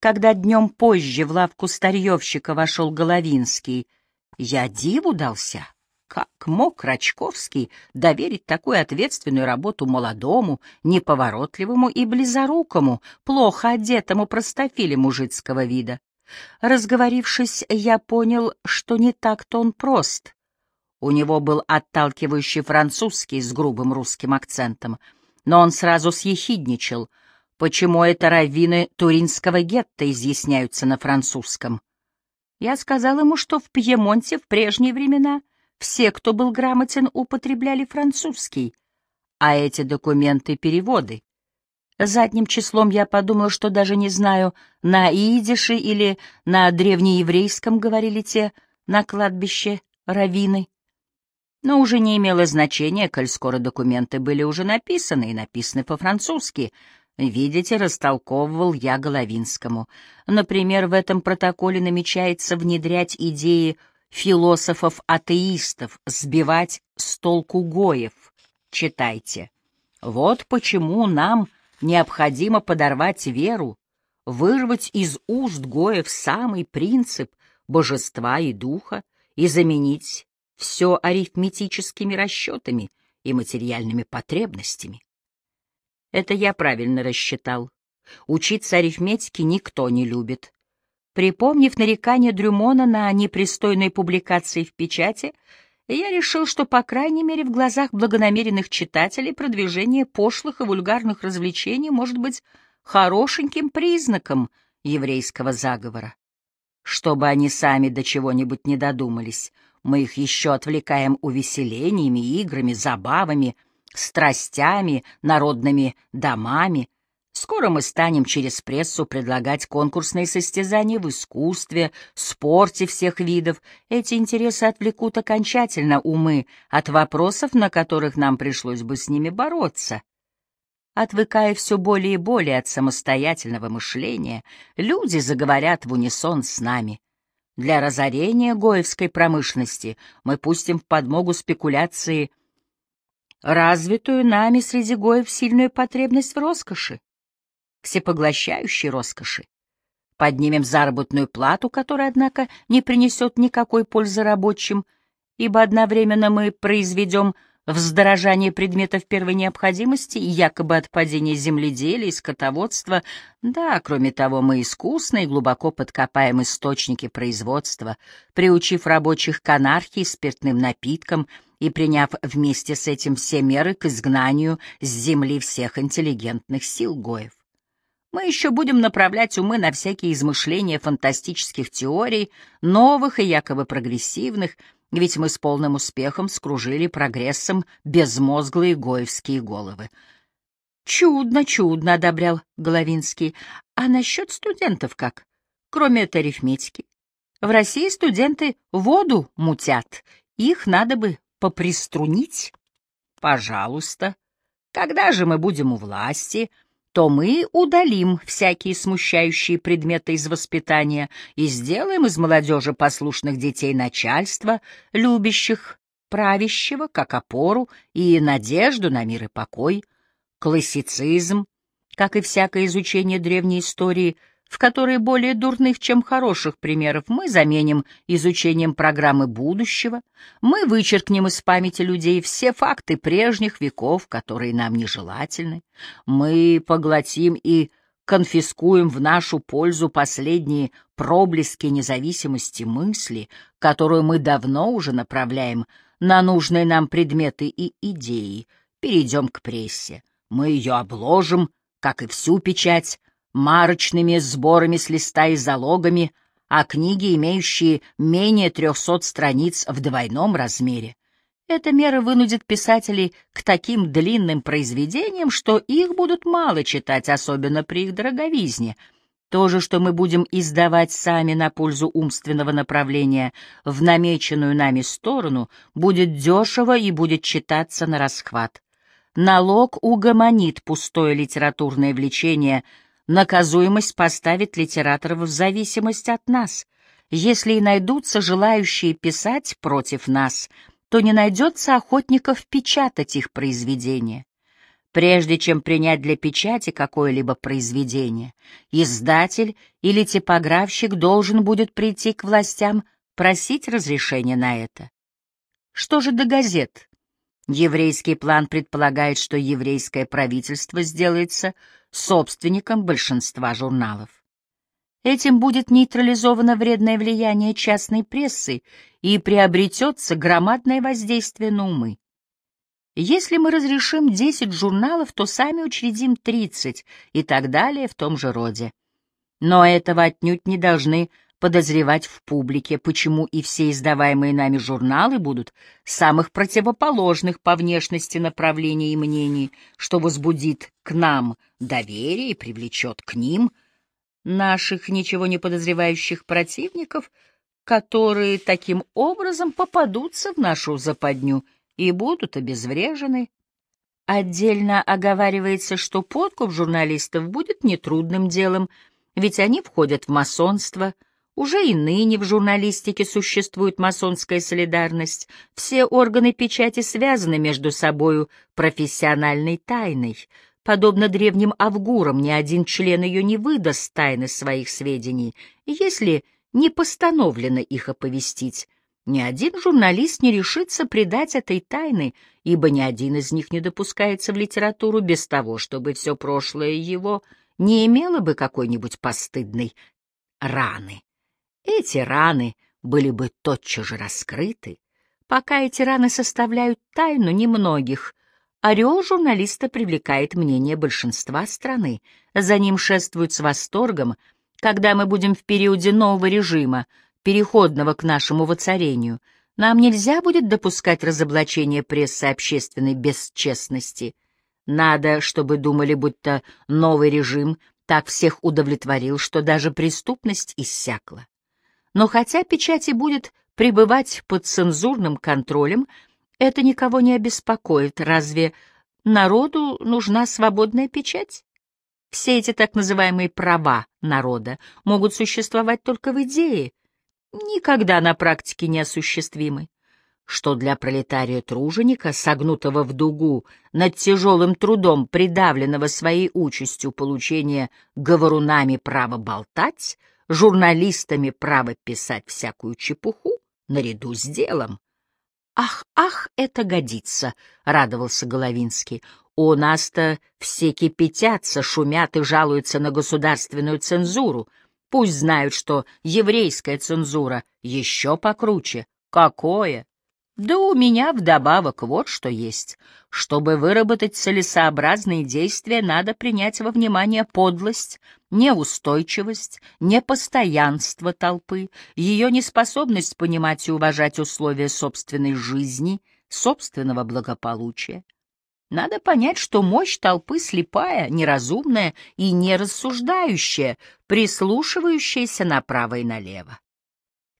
когда днем позже в лавку старьевщика вошел Головинский, я диву дался. Как мог Рачковский доверить такую ответственную работу молодому, неповоротливому и близорукому, плохо одетому простофиле мужицкого вида? Разговорившись, я понял, что не так-то он прост. У него был отталкивающий французский с грубым русским акцентом, но он сразу съехидничал, почему это раввины Туринского гетто изъясняются на французском. Я сказал ему, что в Пьемонте в прежние времена все, кто был грамотен, употребляли французский, а эти документы — переводы. Задним числом я подумал, что даже не знаю, на идише или на древнееврейском говорили те на кладбище раввины. Но уже не имело значения, коль скоро документы были уже написаны и написаны по-французски. Видите, растолковывал я Головинскому. Например, в этом протоколе намечается внедрять идеи философов-атеистов, сбивать с толку гоев. Читайте. Вот почему нам необходимо подорвать веру, вырвать из уст гоев самый принцип божества и духа и заменить все арифметическими расчетами и материальными потребностями. Это я правильно рассчитал. Учиться арифметике никто не любит. Припомнив нарекание Дрюмона на непристойной публикации в печати, я решил, что, по крайней мере, в глазах благонамеренных читателей продвижение пошлых и вульгарных развлечений может быть хорошеньким признаком еврейского заговора. Чтобы они сами до чего-нибудь не додумались, мы их еще отвлекаем увеселениями, играми, забавами, страстями, народными домами, Скоро мы станем через прессу предлагать конкурсные состязания в искусстве, спорте всех видов. Эти интересы отвлекут окончательно умы от вопросов, на которых нам пришлось бы с ними бороться. Отвыкая все более и более от самостоятельного мышления, люди заговорят в унисон с нами. Для разорения гоевской промышленности мы пустим в подмогу спекуляции развитую нами среди гоев сильную потребность в роскоши всепоглощающей роскоши. Поднимем заработную плату, которая, однако, не принесет никакой пользы рабочим, ибо одновременно мы произведем вздорожание предметов первой необходимости, якобы от падения земледелия и скотоводства. Да, кроме того, мы искусно и глубоко подкопаем источники производства, приучив рабочих к анархии, спиртным напиткам и приняв вместе с этим все меры к изгнанию с земли всех интеллигентных сил Гоев. Мы еще будем направлять умы на всякие измышления фантастических теорий, новых и якобы прогрессивных, ведь мы с полным успехом скружили прогрессом безмозглые гоевские головы. «Чудно, чудно», — одобрял Головинский. «А насчет студентов как? Кроме этой арифметики. В России студенты воду мутят. Их надо бы поприструнить». «Пожалуйста. Когда же мы будем у власти?» то мы удалим всякие смущающие предметы из воспитания и сделаем из молодежи послушных детей начальства, любящих правящего как опору и надежду на мир и покой, классицизм, как и всякое изучение древней истории — в которой более дурных, чем хороших примеров, мы заменим изучением программы будущего, мы вычеркнем из памяти людей все факты прежних веков, которые нам нежелательны, мы поглотим и конфискуем в нашу пользу последние проблески независимости мысли, которую мы давно уже направляем на нужные нам предметы и идеи, перейдем к прессе. Мы ее обложим, как и всю печать, марочными сборами с листа и залогами, а книги, имеющие менее трехсот страниц в двойном размере. Эта мера вынудит писателей к таким длинным произведениям, что их будут мало читать, особенно при их дороговизне. То же, что мы будем издавать сами на пользу умственного направления в намеченную нами сторону, будет дешево и будет читаться на расхват. Налог угомонит пустое литературное влечение — Наказуемость поставит литераторов в зависимость от нас. Если и найдутся желающие писать против нас, то не найдется охотников печатать их произведения. Прежде чем принять для печати какое-либо произведение, издатель или типографщик должен будет прийти к властям просить разрешения на это. Что же до газет? Еврейский план предполагает, что еврейское правительство сделается собственником большинства журналов. Этим будет нейтрализовано вредное влияние частной прессы и приобретется громадное воздействие на умы. Если мы разрешим 10 журналов, то сами учредим 30 и так далее в том же роде. Но этого отнюдь не должны подозревать в публике, почему и все издаваемые нами журналы будут самых противоположных по внешности направлений и мнений, что возбудит к нам доверие и привлечет к ним наших ничего не подозревающих противников, которые таким образом попадутся в нашу западню — и будут обезврежены. Отдельно оговаривается, что подкуп журналистов будет нетрудным делом, ведь они входят в масонство. Уже и ныне в журналистике существует масонская солидарность. Все органы печати связаны между собою профессиональной тайной. Подобно древним авгурам, ни один член ее не выдаст тайны своих сведений, если не постановлено их оповестить. Ни один журналист не решится предать этой тайны, ибо ни один из них не допускается в литературу без того, чтобы все прошлое его не имело бы какой-нибудь постыдной раны. Эти раны были бы тотчас же раскрыты, пока эти раны составляют тайну немногих. Орел журналиста привлекает мнение большинства страны, за ним шествуют с восторгом, когда мы будем в периоде нового режима, переходного к нашему воцарению, нам нельзя будет допускать разоблачения прессы общественной бесчестности. Надо, чтобы думали, будто новый режим так всех удовлетворил, что даже преступность иссякла. Но хотя печать и будет пребывать под цензурным контролем, это никого не обеспокоит. Разве народу нужна свободная печать? Все эти так называемые права народа могут существовать только в идее, никогда на практике не осуществимы, что для пролетария-труженика, согнутого в дугу над тяжелым трудом, придавленного своей участью получения говорунами права болтать, журналистами право писать всякую чепуху, наряду с делом. «Ах, ах, это годится!» — радовался Головинский. «У нас-то все кипятятся, шумят и жалуются на государственную цензуру. Пусть знают, что еврейская цензура еще покруче. Какое? Да у меня вдобавок вот что есть. Чтобы выработать целесообразные действия, надо принять во внимание подлость, неустойчивость, непостоянство толпы, ее неспособность понимать и уважать условия собственной жизни, собственного благополучия. Надо понять, что мощь толпы слепая, неразумная и нерассуждающая, прислушивающаяся направо и налево.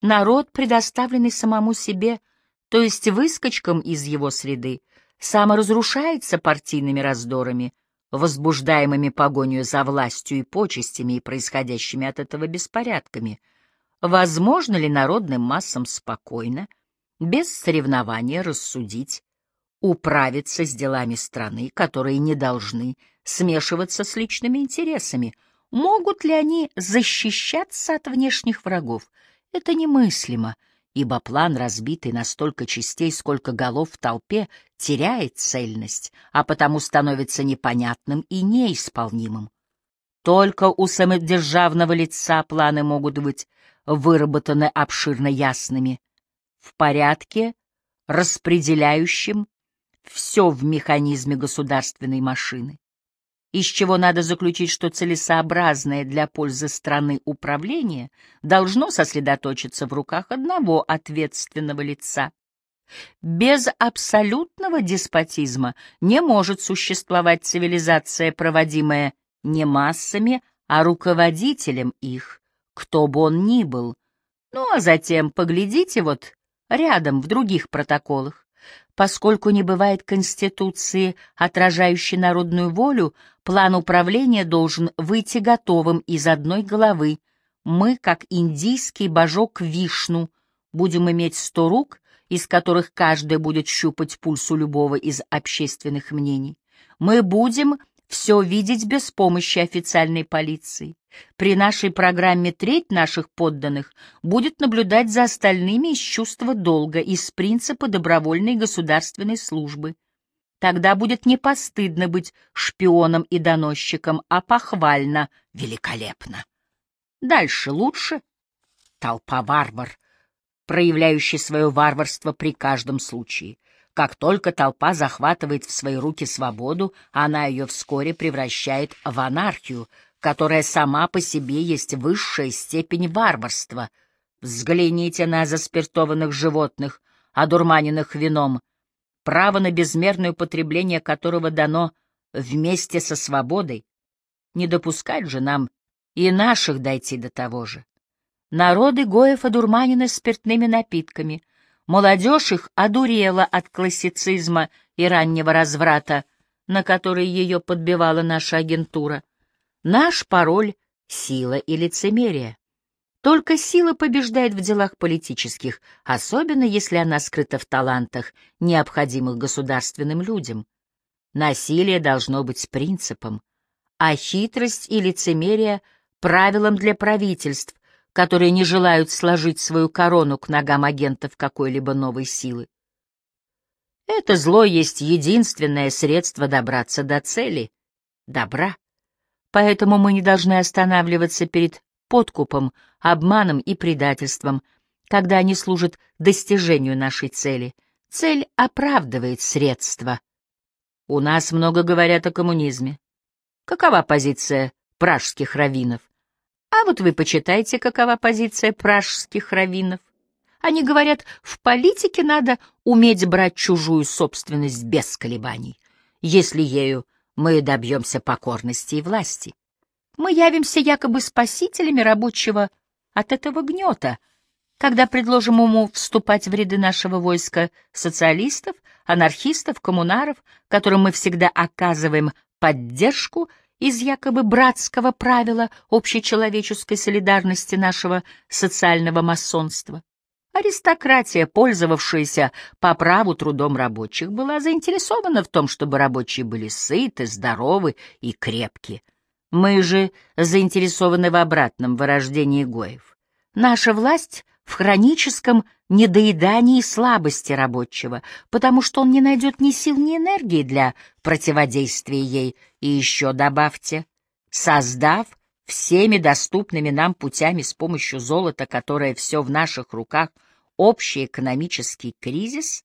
Народ, предоставленный самому себе, то есть выскочкам из его среды, саморазрушается партийными раздорами, возбуждаемыми погонью за властью и почестями и происходящими от этого беспорядками. Возможно ли народным массам спокойно, без соревнования рассудить, управиться с делами страны, которые не должны смешиваться с личными интересами. Могут ли они защищаться от внешних врагов? Это немыслимо, ибо план, разбитый на столько частей, сколько голов в толпе, теряет цельность, а потому становится непонятным и неисполнимым. Только у самодержавного лица планы могут быть выработаны обширно ясными, в порядке, распределяющем все в механизме государственной машины, из чего надо заключить, что целесообразное для пользы страны управление должно сосредоточиться в руках одного ответственного лица. Без абсолютного деспотизма не может существовать цивилизация, проводимая не массами, а руководителем их, кто бы он ни был. Ну а затем поглядите вот рядом в других протоколах. Поскольку не бывает конституции, отражающей народную волю, план управления должен выйти готовым из одной головы. Мы, как индийский божок Вишну, будем иметь сто рук, из которых каждая будет щупать пульсу любого из общественных мнений. мы будем все видеть без помощи официальной полиции. При нашей программе треть наших подданных будет наблюдать за остальными из чувства долга, из принципа добровольной государственной службы. Тогда будет не постыдно быть шпионом и доносчиком, а похвально, великолепно. Дальше лучше. Толпа варвар, проявляющий свое варварство при каждом случае. Как только толпа захватывает в свои руки свободу, она ее вскоре превращает в анархию, которая сама по себе есть высшая степень варварства. Взгляните на заспиртованных животных, одурманенных вином, право на безмерное употребление которого дано вместе со свободой. Не допускать же нам и наших дойти до того же. Народы Гоев одурманены спиртными напитками, молодежь их одурела от классицизма и раннего разврата, на который ее подбивала наша агентура. Наш пароль — сила и лицемерие. Только сила побеждает в делах политических, особенно если она скрыта в талантах, необходимых государственным людям. Насилие должно быть принципом, а хитрость и лицемерие — правилом для правительств, которые не желают сложить свою корону к ногам агентов какой-либо новой силы. Это зло есть единственное средство добраться до цели — добра. Поэтому мы не должны останавливаться перед подкупом, обманом и предательством, когда они служат достижению нашей цели. Цель оправдывает средства. У нас много говорят о коммунизме. Какова позиция пражских раввинов? А вот вы почитайте, какова позиция пражских раввинов. Они говорят, в политике надо уметь брать чужую собственность без колебаний, если ею мы добьемся покорности и власти. Мы явимся якобы спасителями рабочего от этого гнета, когда предложим ему вступать в ряды нашего войска социалистов, анархистов, коммунаров, которым мы всегда оказываем поддержку из якобы братского правила общечеловеческой солидарности нашего социального масонства. Аристократия, пользовавшаяся по праву трудом рабочих, была заинтересована в том, чтобы рабочие были сыты, здоровы и крепки. Мы же заинтересованы в обратном вырождении Гоев. Наша власть в хроническом недоедании слабости рабочего, потому что он не найдет ни сил, ни энергии для противодействия ей. И еще добавьте, создав всеми доступными нам путями с помощью золота, которое все в наших руках, общий экономический кризис,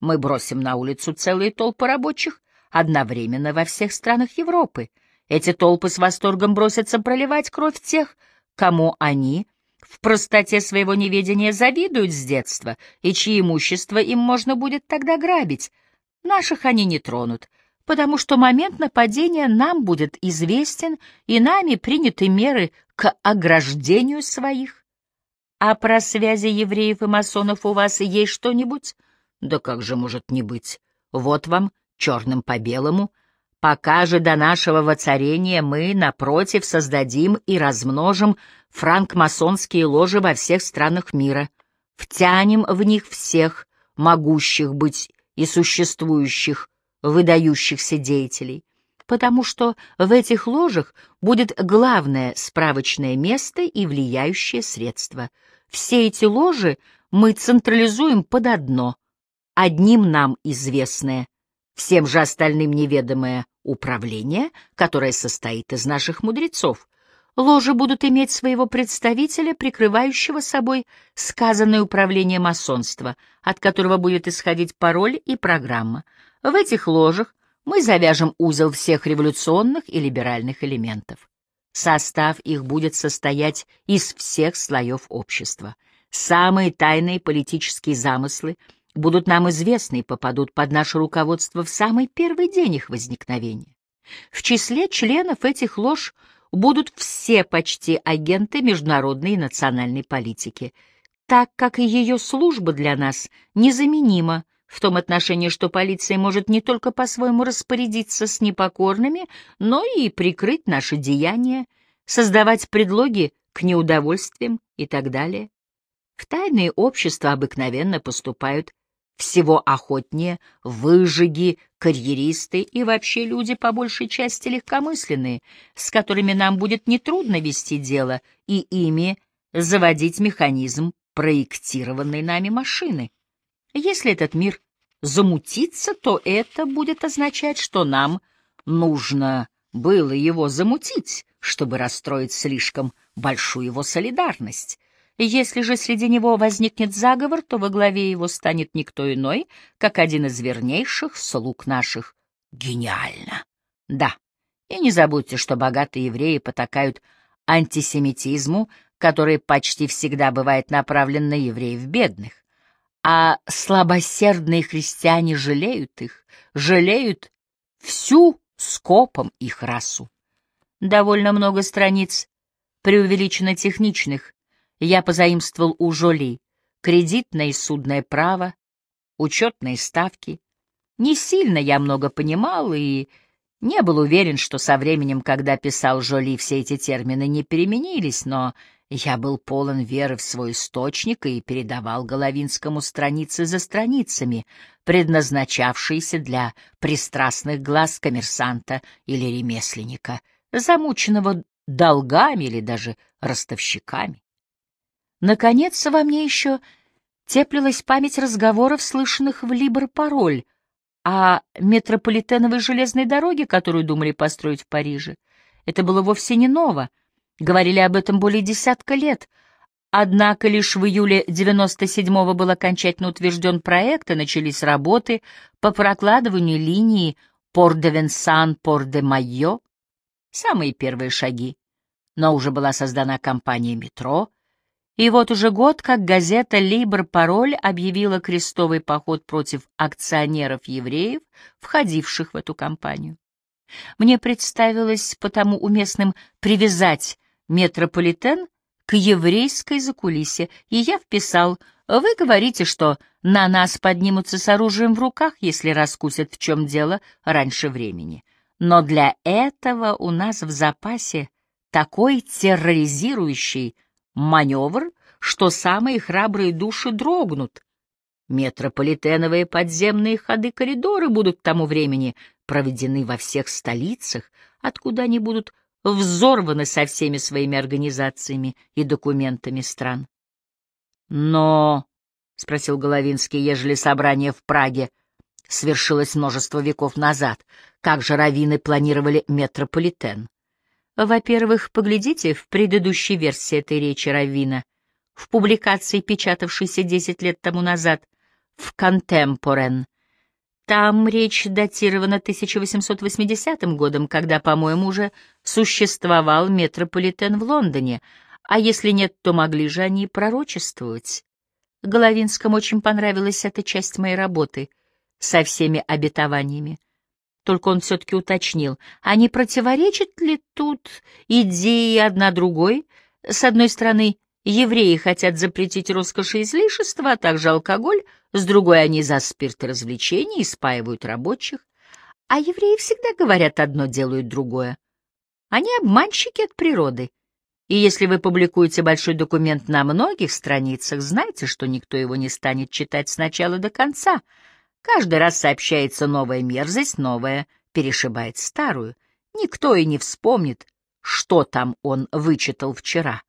мы бросим на улицу целые толпы рабочих одновременно во всех странах Европы. Эти толпы с восторгом бросятся проливать кровь тех, кому они — в простоте своего неведения завидуют с детства, и чьи имущество им можно будет тогда грабить. Наших они не тронут, потому что момент нападения нам будет известен, и нами приняты меры к ограждению своих. А про связи евреев и масонов у вас есть что-нибудь? Да как же может не быть? Вот вам, черным по белому — Пока же до нашего воцарения мы, напротив, создадим и размножим франкмасонские ложи во всех странах мира, втянем в них всех могущих быть и существующих, выдающихся деятелей, потому что в этих ложах будет главное справочное место и влияющее средство. Все эти ложи мы централизуем под одно, одним нам известное — всем же остальным неведомое управление, которое состоит из наших мудрецов. Ложи будут иметь своего представителя, прикрывающего собой сказанное управление масонства, от которого будет исходить пароль и программа. В этих ложах мы завяжем узел всех революционных и либеральных элементов. Состав их будет состоять из всех слоев общества. Самые тайные политические замыслы — будут нам известны и попадут под наше руководство в самый первый день их возникновения. В числе членов этих лож будут все почти агенты международной и национальной политики, так как и ее служба для нас незаменима в том отношении, что полиция может не только по-своему распорядиться с непокорными, но и прикрыть наши деяния, создавать предлоги к неудовольствиям и так далее. В тайные общества обыкновенно поступают всего охотнее выжиги карьеристы и вообще люди по большей части легкомысленные, с которыми нам будет нетрудно вести дело и ими заводить механизм проектированной нами машины. Если этот мир замутится, то это будет означать, что нам нужно было его замутить, чтобы расстроить слишком большую его солидарность. Если же среди него возникнет заговор, то во главе его станет никто иной, как один из вернейших слуг наших. Гениально! Да, и не забудьте, что богатые евреи потакают антисемитизму, который почти всегда бывает направлен на евреев бедных. А слабосердные христиане жалеют их, жалеют всю скопом их расу. Довольно много страниц, преувеличенно техничных, я позаимствовал у Жоли кредитное и судное право, учетные ставки. Не сильно я много понимал и не был уверен, что со временем, когда писал Жоли, все эти термины не переменились, но я был полон веры в свой источник и передавал Головинскому страницы за страницами, предназначавшиеся для пристрастных глаз коммерсанта или ремесленника, замученного долгами или даже ростовщиками. Наконец, во мне еще теплилась память разговоров, слышанных в Либр-Пароль, о метрополитеновой железной дороге, которую думали построить в Париже. Это было вовсе не ново. Говорили об этом более десятка лет. Однако лишь в июле 97-го был окончательно утвержден проект, и начались работы по прокладыванию линии Порт-де-Венсан-Порт-де-Майо. Самые первые шаги. Но уже была создана компания «Метро», и вот уже год, как газета «Либр Пароль» объявила крестовый поход против акционеров-евреев, входивших в эту кампанию. Мне представилось потому уместным привязать метрополитен к еврейской закулисе, и я вписал «Вы говорите, что на нас поднимутся с оружием в руках, если раскусят, в чем дело, раньше времени. Но для этого у нас в запасе такой терроризирующий маневр, что самые храбрые души дрогнут. Метрополитеновые подземные ходы-коридоры будут к тому времени проведены во всех столицах, откуда они будут взорваны со всеми своими организациями и документами стран. Но, — спросил Головинский, — ежели собрание в Праге свершилось множество веков назад, как же раввины планировали метрополитен? Во-первых, поглядите в предыдущей версии этой речи Равина, в публикации, печатавшейся десять лет тому назад, в «Контемпорен». Там речь датирована 1880 годом, когда, по-моему, уже существовал метрополитен в Лондоне, а если нет, то могли же они пророчествовать. Головинскому очень понравилась эта часть моей работы со всеми обетованиями. Только он все-таки уточнил, а не противоречит ли тут идеи одна другой? С одной стороны, евреи хотят запретить роскошь и излишества, а также алкоголь, с другой они за спирт и развлечения спаивают рабочих. А евреи всегда говорят одно, делают другое. Они обманщики от природы. И если вы публикуете большой документ на многих страницах, знайте, что никто его не станет читать сначала до конца — Каждый раз сообщается новая мерзость, новая перешибает старую. Никто и не вспомнит, что там он вычитал вчера.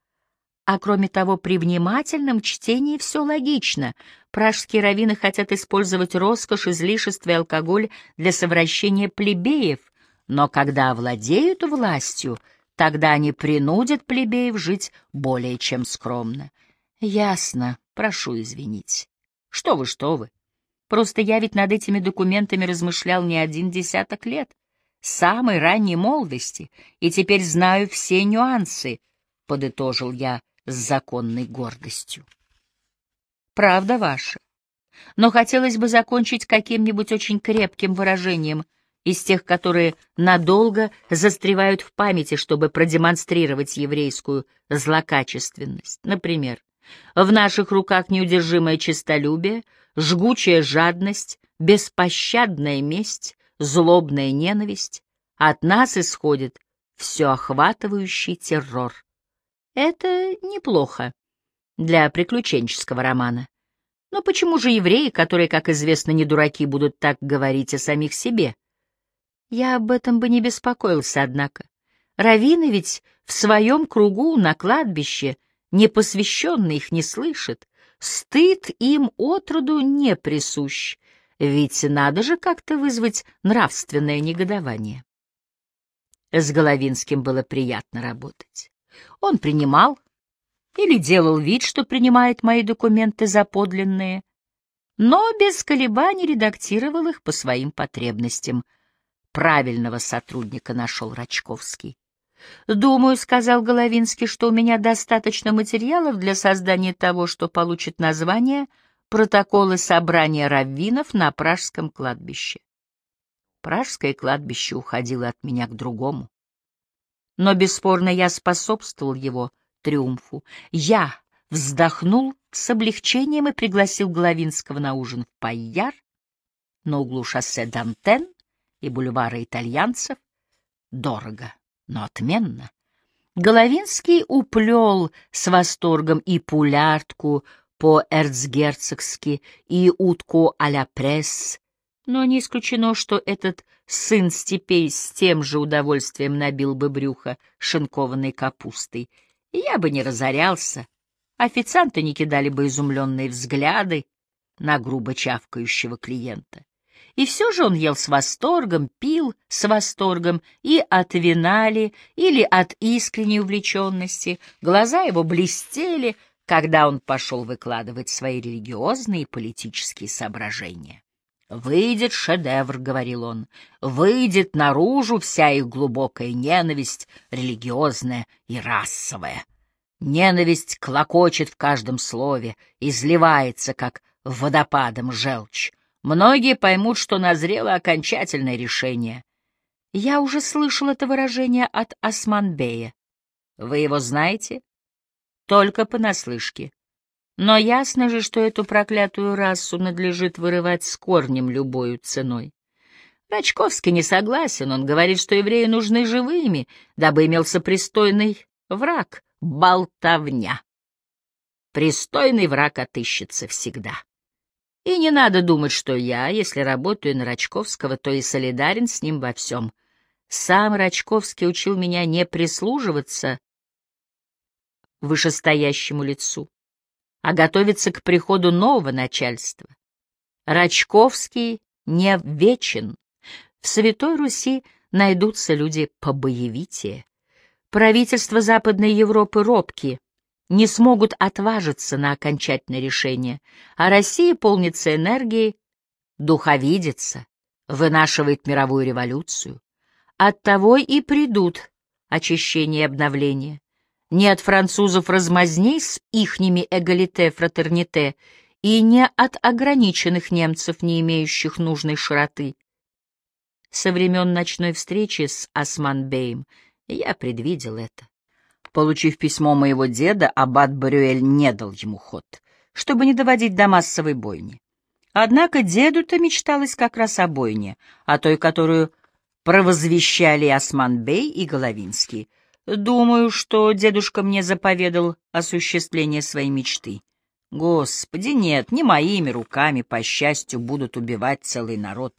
А кроме того, при внимательном чтении все логично. Пражские раввины хотят использовать роскошь, излишество и алкоголь для совращения плебеев, но когда овладеют властью, тогда они принудят плебеев жить более чем скромно. Ясно, прошу извинить. Что вы, что вы. Просто я ведь над этими документами размышлял не один десяток лет, с самой ранней молодости, и теперь знаю все нюансы, — подытожил я с законной гордостью. Правда ваша. Но хотелось бы закончить каким-нибудь очень крепким выражением из тех, которые надолго застревают в памяти, чтобы продемонстрировать еврейскую злокачественность. Например, в наших руках неудержимое честолюбие — жгучая жадность, беспощадная месть, злобная ненависть. От нас исходит всеохватывающий террор. Это неплохо для приключенческого романа. Но почему же евреи, которые, как известно, не дураки, будут так говорить о самих себе? Я об этом бы не беспокоился, однако. Равины ведь в своем кругу на кладбище, непосвященный их не слышит. Стыд им отроду не присущ, ведь надо же как-то вызвать нравственное негодование. С Головинским было приятно работать. Он принимал или делал вид, что принимает мои документы за подлинные, но без колебаний редактировал их по своим потребностям. Правильного сотрудника нашел Рачковский. «Думаю, — сказал Головинский, — что у меня достаточно материалов для создания того, что получит название «Протоколы собрания раввинов на Пражском кладбище». Пражское кладбище уходило от меня к другому. Но, бесспорно, я способствовал его триумфу. Я вздохнул с облегчением и пригласил Головинского на ужин в Пайяр на углу шоссе Дантен и бульвара итальянцев. Дорого, но отменно. Головинский уплел с восторгом и пуляртку по-эрцгерцогски, и утку а-ля пресс, но не исключено, что этот сын степей с тем же удовольствием набил бы брюхо шинкованной капустой — я бы не разорялся. Официанты не кидали бы изумленные взгляды на грубо чавкающего клиента. И все же он ел с восторгом, пил с восторгом и от вина ли, или от искренней увлеченности. Глаза его блестели, когда он пошел выкладывать свои религиозные и политические соображения. «Выйдет шедевр», — говорил он, — «выйдет наружу вся их глубокая ненависть, религиозная и расовая. Ненависть клокочет в каждом слове, изливается, как водопадом желчь. Многие поймут, что назрело окончательное решение. Я уже слышал это выражение от Османбея. Вы его знаете? Только понаслышке. Но ясно же, что эту проклятую расу надлежит вырывать с корнем любою ценой. Рачковский не согласен, он говорит, что евреи нужны живыми, дабы имелся пристойный враг — болтовня. Пристойный враг отыщется всегда. И не надо думать, что я, если работаю на Рачковского, то и солидарен с ним во всем. Сам Рачковский учил меня не прислуживаться вышестоящему лицу а готовится к приходу нового начальства. Рачковский не вечен. В Святой Руси найдутся люди побоевитее. Правительства Западной Европы робки, не смогут отважиться на окончательное решение, а Россия полнится энергией, духовидится, вынашивает мировую революцию. Оттого и придут очищение и обновление не от французов размазней с ихними эгалите-фратерните и не от ограниченных немцев, не имеющих нужной широты. Со времен ночной встречи с Османбеем я предвидел это. Получив письмо моего деда, аббат Барюэль не дал ему ход, чтобы не доводить до массовой бойни. Однако деду-то мечталось как раз о бойне, о той, которую провозвещали Османбей и Головинский — Думаю, что дедушка мне заповедал осуществление своей мечты. Господи, нет, не моими руками, по счастью, будут убивать целый народ.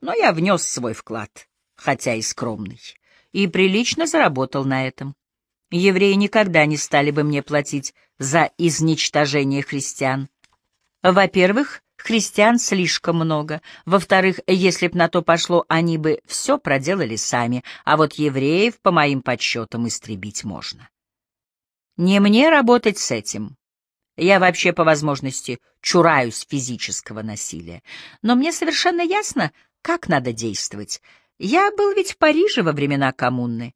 Но я внес свой вклад, хотя и скромный, и прилично заработал на этом. Евреи никогда не стали бы мне платить за изничтожение христиан. Во-первых, Христиан слишком много. Во-вторых, если б на то пошло, они бы все проделали сами, а вот евреев, по моим подсчетам, истребить можно. Не мне работать с этим. Я вообще, по возможности, чураюсь физического насилия. Но мне совершенно ясно, как надо действовать. Я был ведь в Париже во времена коммуны.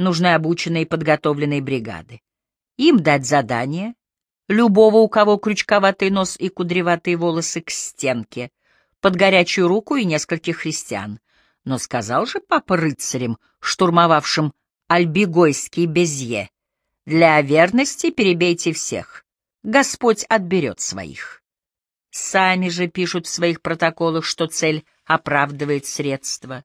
Нужны обученные и подготовленные бригады. Им дать задание, любого, у кого крючковатый нос и кудреватые волосы, к стенке, под горячую руку и нескольких христиан. Но сказал же папа рыцарям, штурмовавшим Альбигойский Безье, «Для верности перебейте всех, Господь отберет своих». Сами же пишут в своих протоколах, что цель оправдывает средства.